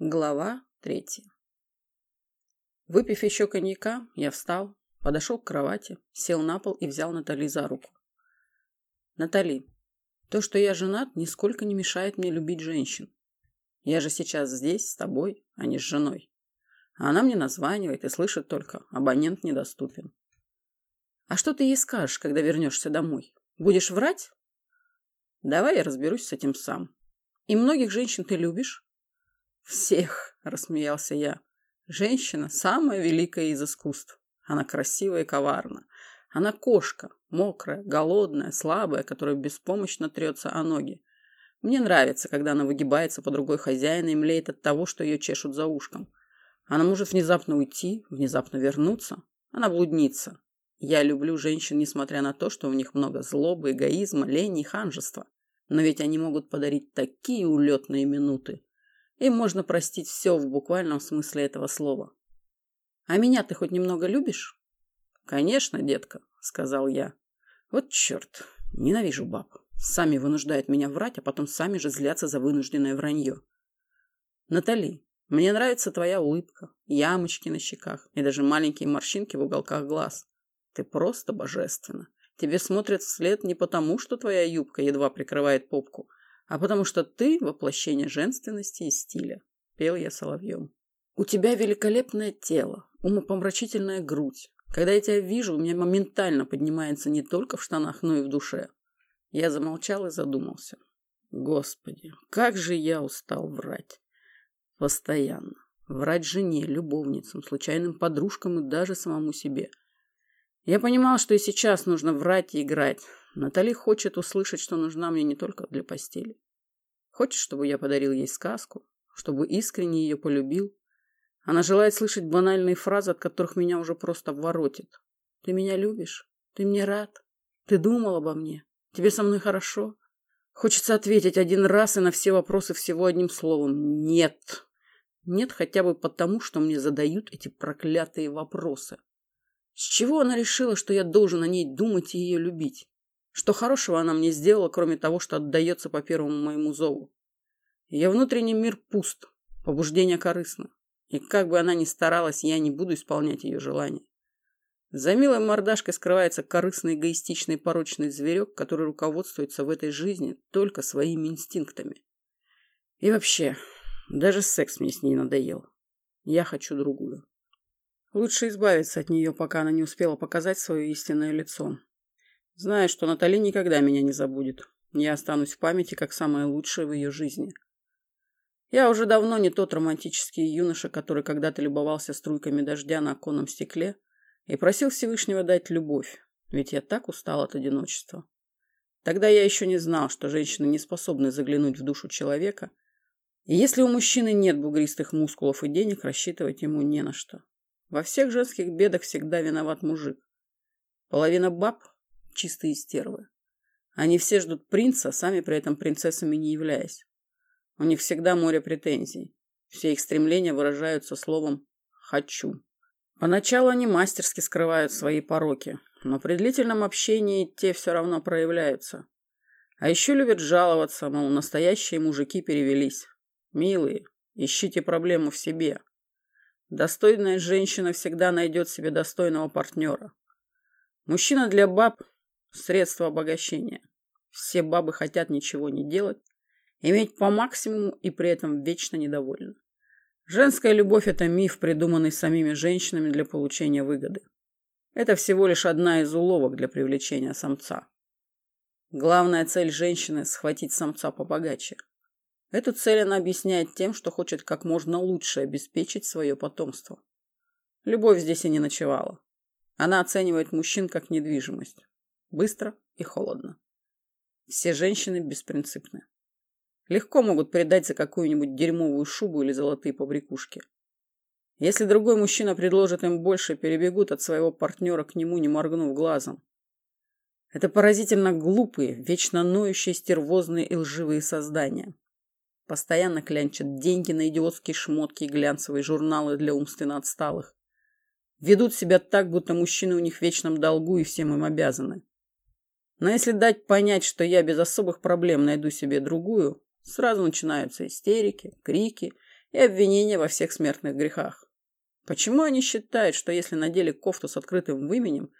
Глава третья. Выпив еще коньяка, я встал, подошел к кровати, сел на пол и взял Натали за руку. Натали, то, что я женат, нисколько не мешает мне любить женщин. Я же сейчас здесь с тобой, а не с женой. А она мне названивает и слышит только, абонент недоступен. А что ты ей скажешь, когда вернешься домой? Будешь врать? Давай я разберусь с этим сам. И многих женщин ты любишь? «Всех!» – рассмеялся я. «Женщина – самая великая из искусств. Она красивая и коварна. Она кошка, мокрая, голодная, слабая, которая беспомощно трется о ноги. Мне нравится, когда она выгибается по другой хозяина и млеет от того, что ее чешут за ушком. Она может внезапно уйти, внезапно вернуться. Она блудница. Я люблю женщин, несмотря на то, что у них много злобы, эгоизма, лени и ханжества. Но ведь они могут подарить такие улетные минуты. Им можно простить все в буквальном смысле этого слова. А меня ты хоть немного любишь? Конечно, детка, сказал я. Вот черт, ненавижу баб. Сами вынуждают меня врать, а потом сами же злятся за вынужденное вранье. Натали, мне нравится твоя улыбка, ямочки на щеках и даже маленькие морщинки в уголках глаз. Ты просто божественна. Тебе смотрят вслед не потому, что твоя юбка едва прикрывает попку, а потому что ты воплощение женственности и стиля, пел я соловьем. У тебя великолепное тело, умопомрачительная грудь. Когда я тебя вижу, у меня моментально поднимается не только в штанах, но и в душе. Я замолчал и задумался. Господи, как же я устал врать. Постоянно. Врать жене, любовницам, случайным подружкам и даже самому себе. Я понимал, что и сейчас нужно врать и играть, Натали хочет услышать, что нужна мне не только для постели. Хочет, чтобы я подарил ей сказку, чтобы искренне ее полюбил. Она желает слышать банальные фразы, от которых меня уже просто воротит. Ты меня любишь? Ты мне рад? Ты думал обо мне? Тебе со мной хорошо? Хочется ответить один раз и на все вопросы всего одним словом. Нет. Нет хотя бы потому, что мне задают эти проклятые вопросы. С чего она решила, что я должен о ней думать и ее любить? Что хорошего она мне сделала, кроме того, что отдается по первому моему зову? Ее внутренний мир пуст, побуждение корыстно. И как бы она ни старалась, я не буду исполнять ее желания. За милой мордашкой скрывается корыстный, эгоистичный, порочный зверек, который руководствуется в этой жизни только своими инстинктами. И вообще, даже секс мне с ней надоел. Я хочу другую. Лучше избавиться от нее, пока она не успела показать свое истинное лицо. Знаю, что Натали никогда меня не забудет. Я останусь в памяти как самое лучшее в ее жизни. Я уже давно не тот романтический юноша, который когда-то любовался струйками дождя на оконном стекле и просил Всевышнего дать любовь, ведь я так устал от одиночества. Тогда я еще не знал, что женщины не способны заглянуть в душу человека, и если у мужчины нет бугристых мускулов и денег, рассчитывать ему не на что. Во всех женских бедах всегда виноват мужик. Половина баб чистые стервы. Они все ждут принца, сами при этом принцессами не являясь. У них всегда море претензий. Все их стремления выражаются словом «хочу». Поначалу они мастерски скрывают свои пороки, но при длительном общении те все равно проявляются. А еще любят жаловаться, мол, настоящие мужики перевелись. Милые, ищите проблему в себе. Достойная женщина всегда найдет себе достойного партнера. Мужчина для баб Средство обогащения. Все бабы хотят ничего не делать, иметь по максимуму и при этом вечно недовольны. Женская любовь – это миф, придуманный самими женщинами для получения выгоды. Это всего лишь одна из уловок для привлечения самца. Главная цель женщины – схватить самца побогаче. Эту цель она объясняет тем, что хочет как можно лучше обеспечить свое потомство. Любовь здесь и не ночевала. Она оценивает мужчин как недвижимость. Быстро и холодно. Все женщины беспринципны. Легко могут предать за какую-нибудь дерьмовую шубу или золотые побрякушки. Если другой мужчина предложит им больше, перебегут от своего партнера к нему, не моргнув глазом. Это поразительно глупые, вечно ноющие, стервозные и лживые создания. Постоянно клянчат деньги на идиотские шмотки и глянцевые журналы для умственно отсталых. Ведут себя так, будто мужчины у них в вечном долгу и всем им обязаны. Но если дать понять, что я без особых проблем найду себе другую, сразу начинаются истерики, крики и обвинения во всех смертных грехах. Почему они считают, что если надели кофту с открытым выменем,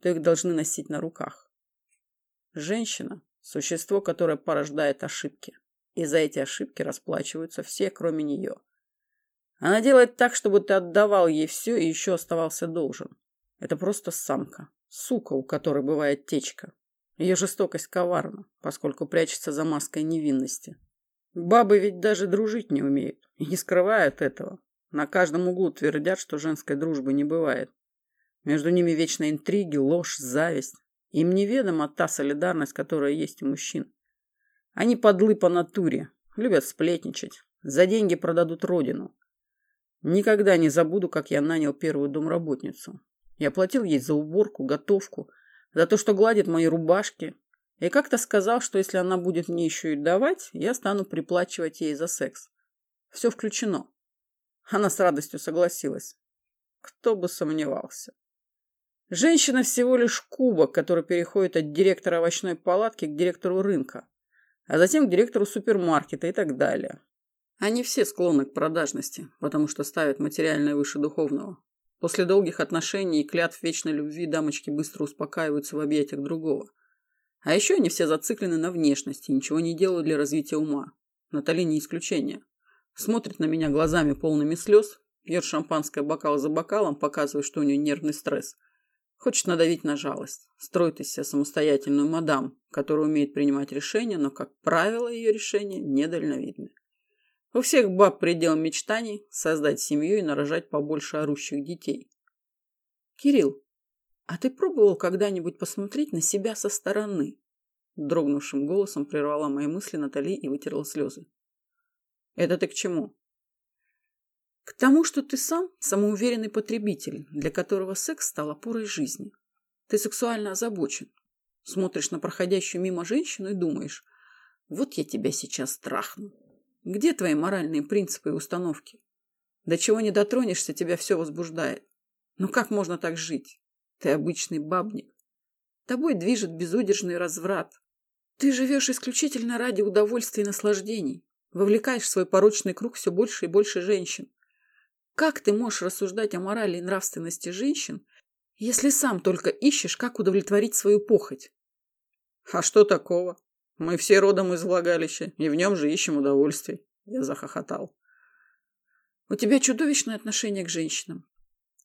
то их должны носить на руках? Женщина – существо, которое порождает ошибки. И за эти ошибки расплачиваются все, кроме нее. Она делает так, чтобы ты отдавал ей все и еще оставался должен. Это просто самка. Сука, у которой бывает течка. Ее жестокость коварна, поскольку прячется за маской невинности. Бабы ведь даже дружить не умеют и не скрывают этого. На каждом углу твердят, что женской дружбы не бывает. Между ними вечно интриги, ложь, зависть. Им неведома та солидарность, которая есть у мужчин. Они подлы по натуре, любят сплетничать. За деньги продадут родину. Никогда не забуду, как я нанял первую домработницу. Я платил ей за уборку, готовку, за то, что гладит мои рубашки. И как-то сказал, что если она будет мне еще и давать, я стану приплачивать ей за секс. Все включено. Она с радостью согласилась. Кто бы сомневался. Женщина всего лишь кубок, который переходит от директора овощной палатки к директору рынка, а затем к директору супермаркета и так далее. Они все склонны к продажности, потому что ставят материальное выше духовного. После долгих отношений и клятв вечной любви дамочки быстро успокаиваются в объятиях другого. А еще они все зациклены на внешности ничего не делают для развития ума. Натали не исключение. Смотрит на меня глазами полными слез, пьет шампанское бокал за бокалом, показывая, что у нее нервный стресс – Хочет надавить на жалость. Строит из себя самостоятельную мадам, которая умеет принимать решения, но, как правило, ее решения недальновидны. У всех баб предел мечтаний – создать семью и нарожать побольше орущих детей. Кирилл, а ты пробовал когда-нибудь посмотреть на себя со стороны? Дрогнувшим голосом прервала мои мысли Натали и вытерла слезы. Это ты к чему? К тому, что ты сам самоуверенный потребитель, для которого секс стал опорой жизни. Ты сексуально озабочен. Смотришь на проходящую мимо женщину и думаешь, вот я тебя сейчас трахну. Где твои моральные принципы и установки? До чего не дотронешься, тебя все возбуждает. Но ну как можно так жить? Ты обычный бабник. Тобой движет безудержный разврат. Ты живешь исключительно ради удовольствия и наслаждений. Вовлекаешь в свой порочный круг все больше и больше женщин. Как ты можешь рассуждать о морали и нравственности женщин, если сам только ищешь, как удовлетворить свою похоть? А что такого? Мы все родом из влагалища, и в нем же ищем удовольствие. Я захохотал. У тебя чудовищное отношение к женщинам.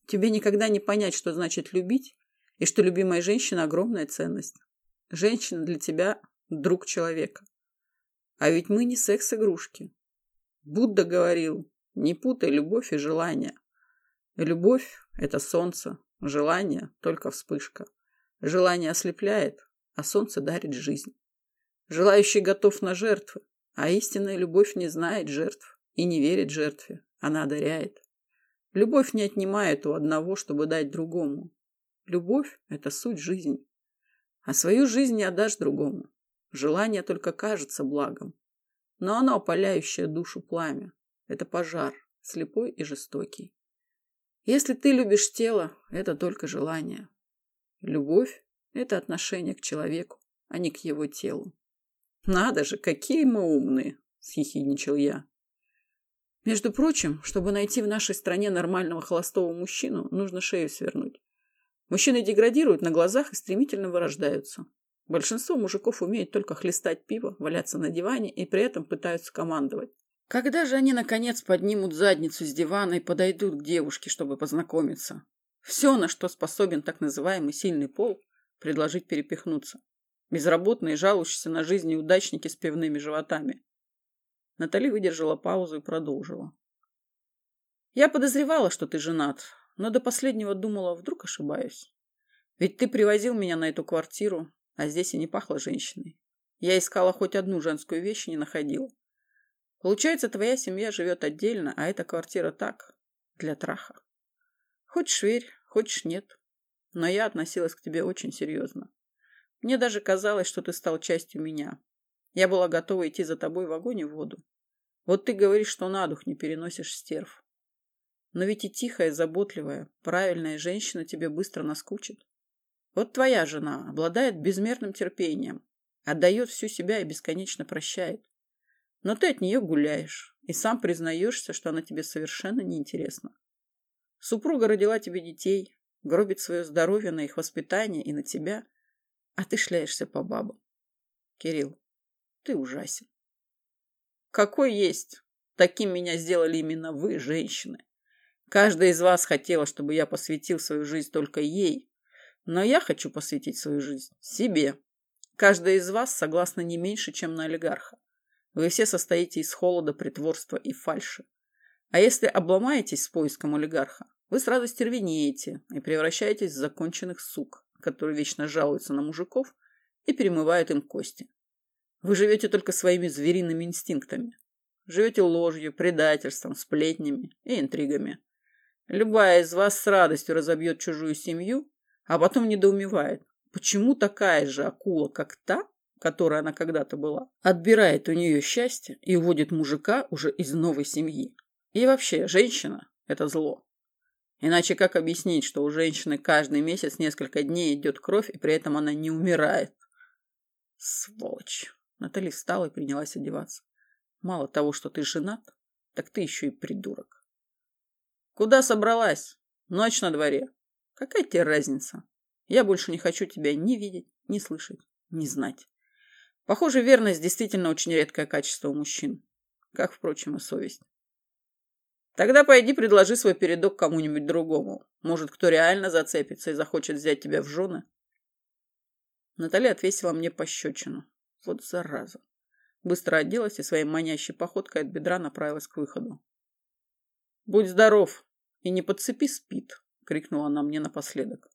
Тебе никогда не понять, что значит любить, и что любимая женщина – огромная ценность. Женщина для тебя – друг человека. А ведь мы не секс-игрушки. Будда говорил, не путай любовь и желание. Любовь – это солнце, желание – только вспышка. Желание ослепляет, а солнце дарит жизнь. Желающий готов на жертвы, а истинная любовь не знает жертв и не верит жертве, она одаряет. Любовь не отнимает у одного, чтобы дать другому. Любовь – это суть жизни. А свою жизнь не отдашь другому. Желание только кажется благом, но оно опаляющее душу пламя. Это пожар, слепой и жестокий. Если ты любишь тело, это только желание. Любовь – это отношение к человеку, а не к его телу. «Надо же, какие мы умные!» – съехидничал я. Между прочим, чтобы найти в нашей стране нормального холостого мужчину, нужно шею свернуть. Мужчины деградируют на глазах и стремительно вырождаются. Большинство мужиков умеют только хлестать пиво, валяться на диване и при этом пытаются командовать. Когда же они, наконец, поднимут задницу с дивана и подойдут к девушке, чтобы познакомиться? Все, на что способен так называемый сильный пол, предложить перепихнуться. Безработные, жалующиеся на жизнь неудачники с пивными животами. Натали выдержала паузу и продолжила. Я подозревала, что ты женат, но до последнего думала, вдруг ошибаюсь. Ведь ты привозил меня на эту квартиру, а здесь и не пахло женщиной. Я искала хоть одну женскую вещь и не находила. Получается, твоя семья живет отдельно, а эта квартира так, для траха. Хочешь верь, хочешь нет. Но я относилась к тебе очень серьезно. Мне даже казалось, что ты стал частью меня. Я была готова идти за тобой в огонь и в воду. Вот ты говоришь, что на дух не переносишь стерв. Но ведь и тихая, заботливая, правильная женщина тебе быстро наскучит. Вот твоя жена обладает безмерным терпением, отдает всю себя и бесконечно прощает. Но ты от нее гуляешь и сам признаешься, что она тебе совершенно неинтересна. Супруга родила тебе детей, гробит свое здоровье на их воспитание и на тебя, а ты шляешься по бабам. Кирилл, ты ужасен. Какой есть? Таким меня сделали именно вы, женщины. Каждая из вас хотела, чтобы я посвятил свою жизнь только ей, но я хочу посвятить свою жизнь себе. Каждая из вас согласна не меньше, чем на олигарха. Вы все состоите из холода, притворства и фальши. А если обломаетесь с поиском олигарха, вы сразу стервенеете и превращаетесь в законченных сук, которые вечно жалуются на мужиков и перемывают им кости. Вы живете только своими звериными инстинктами. Живете ложью, предательством, сплетнями и интригами. Любая из вас с радостью разобьет чужую семью, а потом недоумевает, почему такая же акула, как та, которой она когда-то была, отбирает у нее счастье и уводит мужика уже из новой семьи. И вообще, женщина – это зло. Иначе как объяснить, что у женщины каждый месяц несколько дней идет кровь, и при этом она не умирает? Сволочь. Натали встала и принялась одеваться. Мало того, что ты женат, так ты еще и придурок. Куда собралась? Ночь на дворе. Какая тебе разница? Я больше не хочу тебя ни видеть, ни слышать, ни знать. Похоже, верность действительно очень редкое качество у мужчин. Как, впрочем, и совесть. Тогда пойди предложи свой передок кому-нибудь другому. Может, кто реально зацепится и захочет взять тебя в жены. Наталья отвесила мне пощечину. Вот зараза. Быстро оделась и своей манящей походкой от бедра направилась к выходу. «Будь здоров и не подцепи спит!» — крикнула она мне напоследок.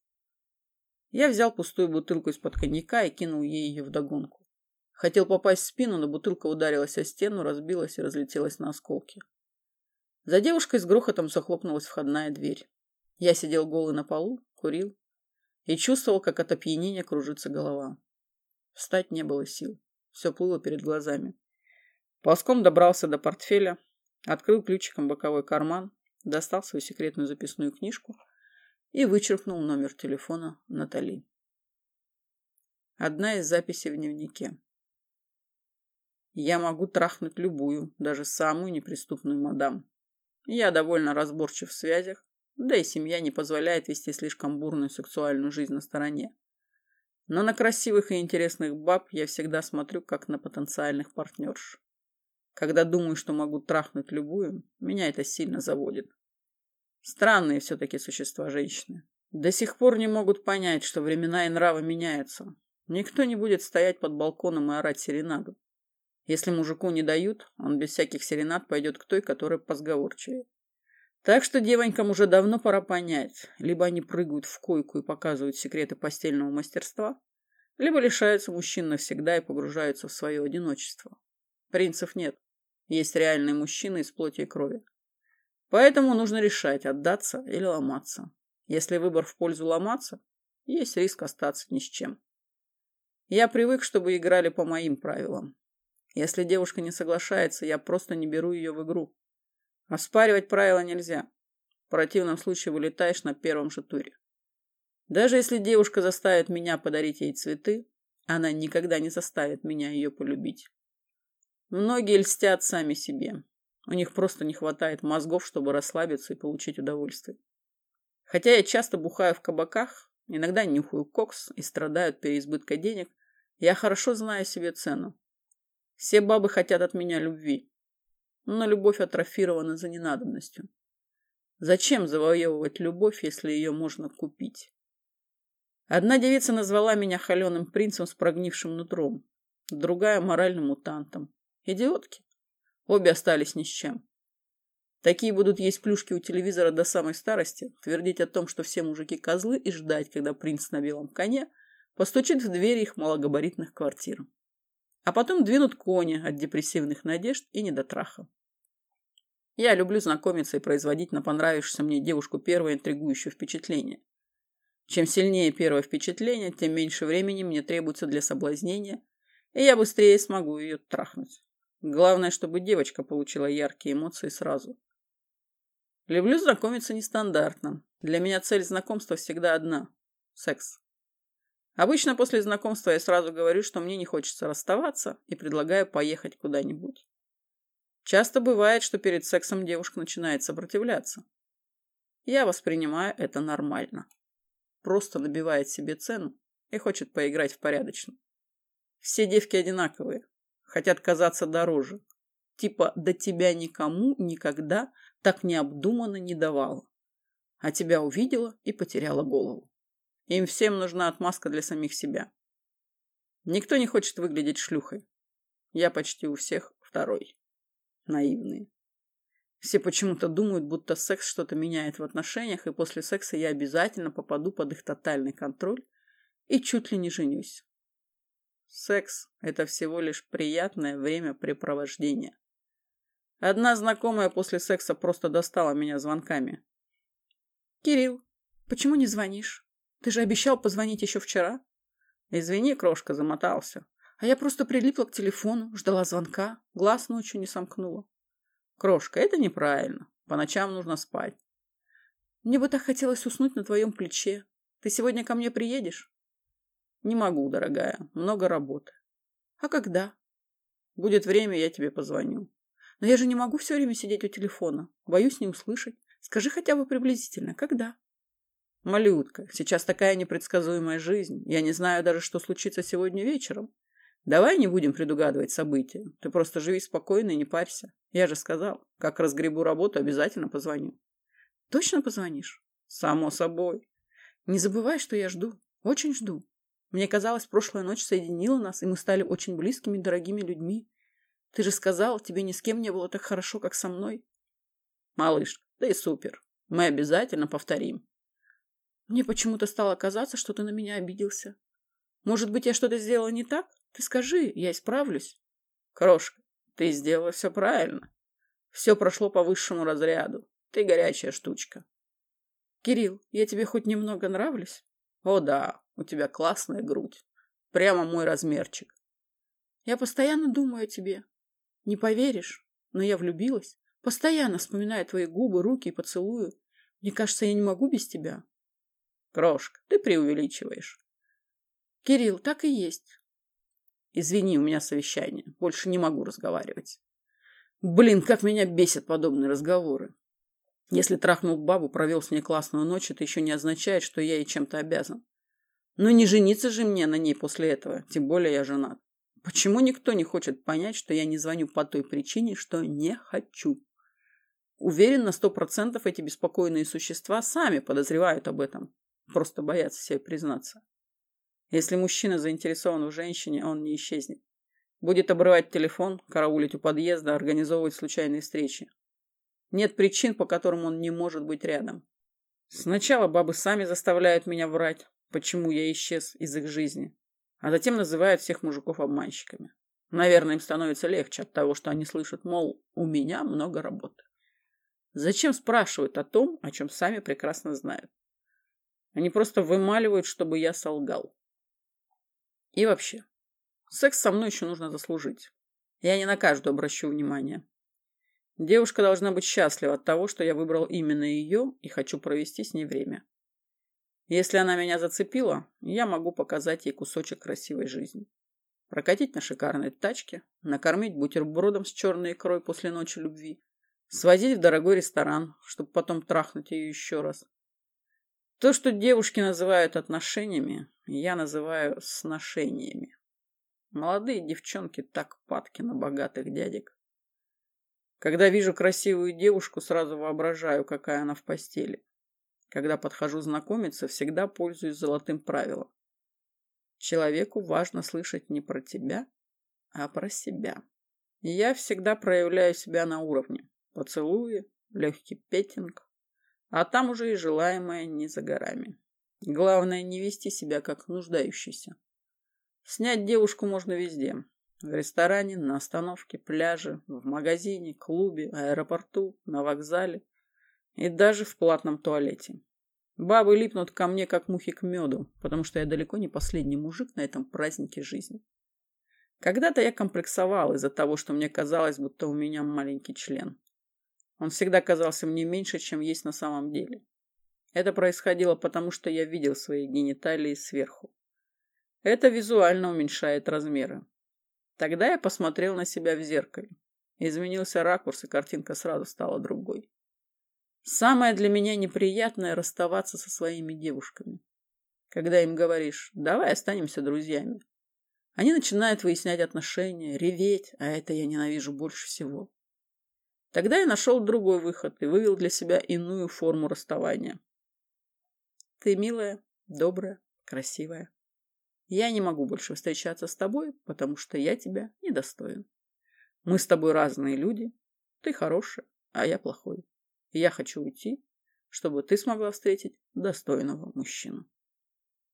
Я взял пустую бутылку из-под коньяка и кинул ей ее вдогонку. Хотел попасть в спину, но бутылка ударилась о стену, разбилась и разлетелась на осколки. За девушкой с грохотом захлопнулась входная дверь. Я сидел голый на полу, курил и чувствовал, как от опьянения кружится голова. Встать не было сил. Все плыло перед глазами. Ползком добрался до портфеля, открыл ключиком боковой карман, достал свою секретную записную книжку и вычеркнул номер телефона Натали. Одна из записей в дневнике. Я могу трахнуть любую, даже самую неприступную мадам. Я довольно разборчив в связях, да и семья не позволяет вести слишком бурную сексуальную жизнь на стороне. Но на красивых и интересных баб я всегда смотрю как на потенциальных партнерш. Когда думаю, что могу трахнуть любую, меня это сильно заводит. Странные все-таки существа женщины. До сих пор не могут понять, что времена и нравы меняются. Никто не будет стоять под балконом и орать серенаду. Если мужику не дают, он без всяких серенад пойдет к той, которая позговорчивее. Так что девонькам уже давно пора понять, либо они прыгают в койку и показывают секреты постельного мастерства, либо лишаются мужчин навсегда и погружаются в свое одиночество. Принцев нет. Есть реальные мужчины из плоти и крови. Поэтому нужно решать, отдаться или ломаться. Если выбор в пользу ломаться, есть риск остаться ни с чем. Я привык, чтобы играли по моим правилам. Если девушка не соглашается, я просто не беру ее в игру. Оспаривать правила нельзя. В противном случае вылетаешь на первом же туре. Даже если девушка заставит меня подарить ей цветы, она никогда не заставит меня ее полюбить. Многие льстят сами себе. У них просто не хватает мозгов, чтобы расслабиться и получить удовольствие. Хотя я часто бухаю в кабаках, иногда нюхаю кокс и страдаю от переизбытка денег, я хорошо знаю себе цену. Все бабы хотят от меня любви. Но любовь атрофирована за ненадобностью. Зачем завоевывать любовь, если ее можно купить? Одна девица назвала меня холеным принцем с прогнившим нутром, другая – моральным мутантом. Идиотки. Обе остались ни с чем. Такие будут есть плюшки у телевизора до самой старости, твердить о том, что все мужики козлы, и ждать, когда принц на белом коне постучит в двери их малогабаритных квартир а потом двинут кони от депрессивных надежд и недотраха. Я люблю знакомиться и производить на понравившуюся мне девушку первое интригующее впечатление. Чем сильнее первое впечатление, тем меньше времени мне требуется для соблазнения, и я быстрее смогу ее трахнуть. Главное, чтобы девочка получила яркие эмоции сразу. Люблю знакомиться нестандартно. Для меня цель знакомства всегда одна – секс. Обычно после знакомства я сразу говорю, что мне не хочется расставаться и предлагаю поехать куда-нибудь. Часто бывает, что перед сексом девушка начинает сопротивляться. Я воспринимаю это нормально. Просто набивает себе цену и хочет поиграть в порядочно. Все девки одинаковые, хотят казаться дороже. Типа до тебя никому никогда так необдуманно не давала. А тебя увидела и потеряла голову. Им всем нужна отмазка для самих себя. Никто не хочет выглядеть шлюхой. Я почти у всех второй. Наивные. Все почему-то думают, будто секс что-то меняет в отношениях, и после секса я обязательно попаду под их тотальный контроль и чуть ли не женюсь. Секс – это всего лишь приятное времяпрепровождение. Одна знакомая после секса просто достала меня звонками. «Кирилл, почему не звонишь? Ты же обещал позвонить еще вчера». «Извини, крошка, замотался. А я просто прилипла к телефону, ждала звонка, глаз ночью не сомкнула». «Крошка, это неправильно. По ночам нужно спать». «Мне бы так хотелось уснуть на твоем плече. Ты сегодня ко мне приедешь?» «Не могу, дорогая. Много работы». «А когда?» «Будет время, я тебе позвоню». Но я же не могу все время сидеть у телефона. Боюсь не услышать. Скажи хотя бы приблизительно, когда? Малютка, сейчас такая непредсказуемая жизнь. Я не знаю даже, что случится сегодня вечером. Давай не будем предугадывать события. Ты просто живи спокойно и не парься. Я же сказал, как разгребу работу, обязательно позвоню. Точно позвонишь? Само собой. Не забывай, что я жду. Очень жду. Мне казалось, прошлая ночь соединила нас, и мы стали очень близкими, дорогими людьми. Ты же сказал, тебе ни с кем не было так хорошо, как со мной. Малыш, да и супер. Мы обязательно повторим. Мне почему-то стало казаться, что ты на меня обиделся. Может быть, я что-то сделала не так? Ты скажи, я исправлюсь. Крошка, ты сделала все правильно. Все прошло по высшему разряду. Ты горячая штучка. Кирилл, я тебе хоть немного нравлюсь? О да, у тебя классная грудь. Прямо мой размерчик. Я постоянно думаю о тебе. Не поверишь, но я влюбилась. Постоянно вспоминаю твои губы, руки и поцелую. Мне кажется, я не могу без тебя. Крошка, ты преувеличиваешь. Кирилл, так и есть. Извини, у меня совещание. Больше не могу разговаривать. Блин, как меня бесят подобные разговоры. Если трахнул бабу, провел с ней классную ночь, это еще не означает, что я ей чем-то обязан. Но не жениться же мне на ней после этого, тем более я женат. Почему никто не хочет понять, что я не звоню по той причине, что не хочу? Уверен на сто процентов эти беспокойные существа сами подозревают об этом. Просто боятся себе признаться. Если мужчина заинтересован в женщине, он не исчезнет. Будет обрывать телефон, караулить у подъезда, организовывать случайные встречи. Нет причин, по которым он не может быть рядом. Сначала бабы сами заставляют меня врать, почему я исчез из их жизни а затем называют всех мужиков обманщиками. Наверное, им становится легче от того, что они слышат, мол, у меня много работы. Зачем спрашивают о том, о чем сами прекрасно знают? Они просто вымаливают, чтобы я солгал. И вообще, секс со мной еще нужно заслужить. Я не на каждую обращу внимание. Девушка должна быть счастлива от того, что я выбрал именно ее и хочу провести с ней время. Если она меня зацепила, я могу показать ей кусочек красивой жизни. Прокатить на шикарной тачке, накормить бутербродом с черной икрой после ночи любви, свозить в дорогой ресторан, чтобы потом трахнуть ее еще раз. То, что девушки называют отношениями, я называю сношениями. Молодые девчонки так падки на богатых дядек. Когда вижу красивую девушку, сразу воображаю, какая она в постели. Когда подхожу знакомиться, всегда пользуюсь золотым правилом. Человеку важно слышать не про тебя, а про себя. Я всегда проявляю себя на уровне. Поцелуи, легкий петинг. А там уже и желаемое не за горами. Главное не вести себя как нуждающийся. Снять девушку можно везде. В ресторане, на остановке, пляже, в магазине, клубе, аэропорту, на вокзале – и даже в платном туалете. Бабы липнут ко мне, как мухи к меду, потому что я далеко не последний мужик на этом празднике жизни. Когда-то я комплексовал из-за того, что мне казалось, будто у меня маленький член. Он всегда казался мне меньше, чем есть на самом деле. Это происходило потому, что я видел свои гениталии сверху. Это визуально уменьшает размеры. Тогда я посмотрел на себя в зеркале. Изменился ракурс, и картинка сразу стала другой. Самое для меня неприятное – расставаться со своими девушками. Когда им говоришь «давай останемся друзьями», они начинают выяснять отношения, реветь, а это я ненавижу больше всего. Тогда я нашел другой выход и вывел для себя иную форму расставания. Ты милая, добрая, красивая. Я не могу больше встречаться с тобой, потому что я тебя недостоин. Мы с тобой разные люди. Ты хорошая, а я плохой. Я хочу уйти, чтобы ты смогла встретить достойного мужчину.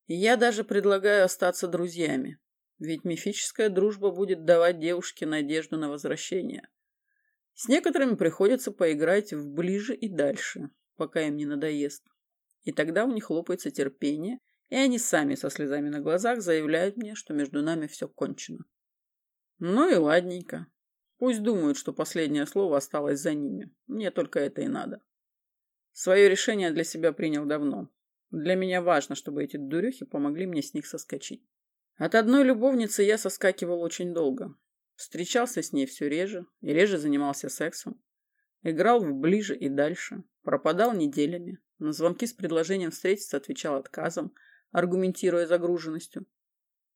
Я даже предлагаю остаться друзьями, ведь мифическая дружба будет давать девушке надежду на возвращение. С некоторыми приходится поиграть в ближе и дальше, пока им не надоест. И тогда у них лопается терпение, и они сами со слезами на глазах заявляют мне, что между нами все кончено. Ну и ладненько. Пусть думают, что последнее слово осталось за ними. Мне только это и надо. Свое решение для себя принял давно. Для меня важно, чтобы эти дурехи помогли мне с них соскочить. От одной любовницы я соскакивал очень долго. Встречался с ней все реже и реже занимался сексом. Играл в ближе и дальше. Пропадал неделями. На звонки с предложением встретиться отвечал отказом, аргументируя загруженностью.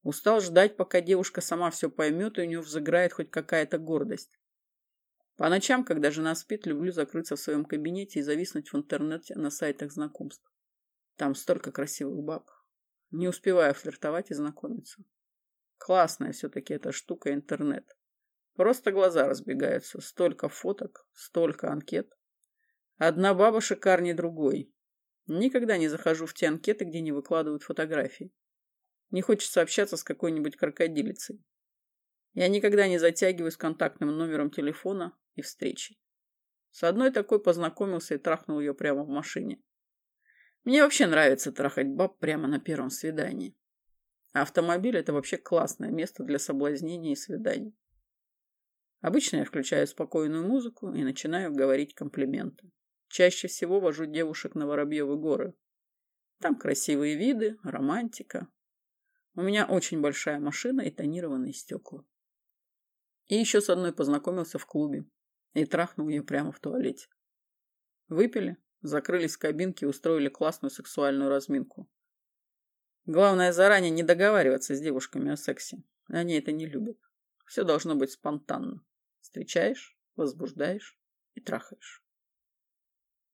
Устал ждать, пока девушка сама все поймет, и у нее взыграет хоть какая-то гордость. По ночам, когда жена спит, люблю закрыться в своем кабинете и зависнуть в интернете на сайтах знакомств. Там столько красивых баб. Не успеваю флиртовать и знакомиться. Классная все-таки эта штука интернет. Просто глаза разбегаются. Столько фоток, столько анкет. Одна баба шикарнее другой. Никогда не захожу в те анкеты, где не выкладывают фотографии. Не хочется общаться с какой-нибудь крокодилицей. Я никогда не затягиваю с контактным номером телефона и встречей. С одной такой познакомился и трахнул ее прямо в машине. Мне вообще нравится трахать баб прямо на первом свидании. Автомобиль – это вообще классное место для соблазнения и свиданий. Обычно я включаю спокойную музыку и начинаю говорить комплименты. Чаще всего вожу девушек на Воробьевы горы. Там красивые виды, романтика. У меня очень большая машина и тонированные стекла. И еще с одной познакомился в клубе и трахнул ее прямо в туалете. Выпили, закрылись в кабинке и устроили классную сексуальную разминку. Главное заранее не договариваться с девушками о сексе. Они это не любят. Все должно быть спонтанно. Встречаешь, возбуждаешь и трахаешь.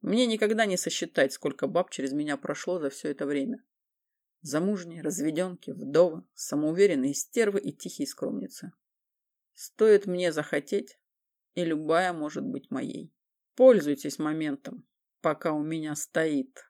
Мне никогда не сосчитать, сколько баб через меня прошло за все это время. Замужние, разведенки, вдовы, самоуверенные стервы и тихие скромницы. Стоит мне захотеть, и любая может быть моей. Пользуйтесь моментом, пока у меня стоит.